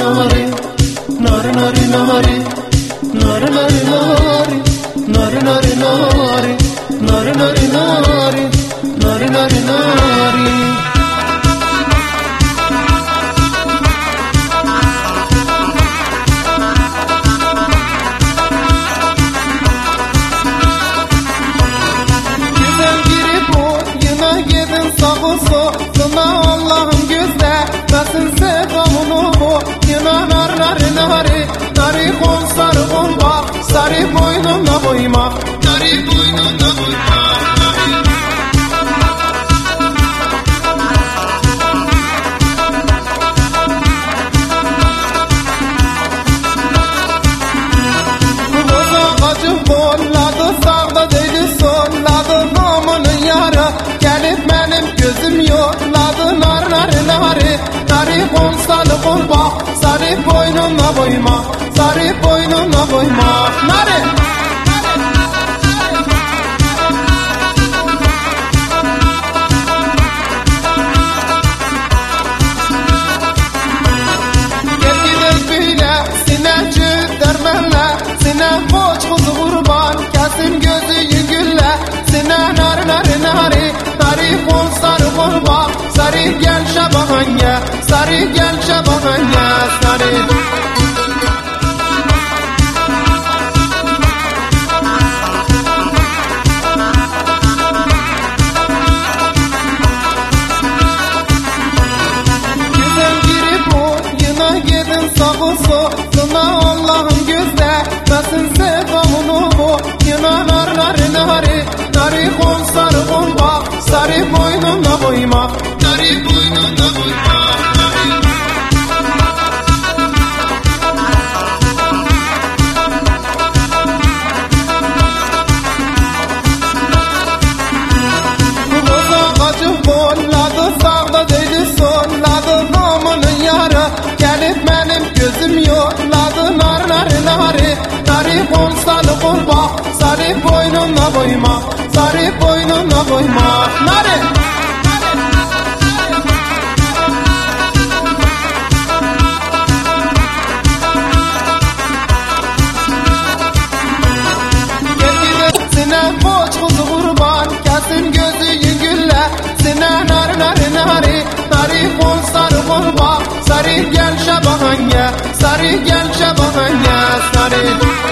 nari nari nari nari nari nari nari nari nari nari nari nari nari nari nari nari Güzel girip yavarı Dari kol sarı bomba Sarı boynuna boyma. Dari boynuna boyma. Bolladı sağda deli solladı. Namının yarı gelip benim gözüm yolladı. Narların arı Dari kol sarı bomba boynuna koyma Sarı boynuna koyma Nari Geldiler böyle sineci dermenle. Sine koç kuzu kurban kesin gözü yügülle Sine nar nar nari Nari kol sarı kol bak Sarı gel şabahanya Sarı gel şabahanya Tavusu sına Allah'ım gözle Nasıl sevamını bu Yınan arlar nari gözüm yolladı nar nar nari Nari kol bak sarı boynuna koyma Sarı boynuna koyma. Nari شبانه سری گل شبانه سری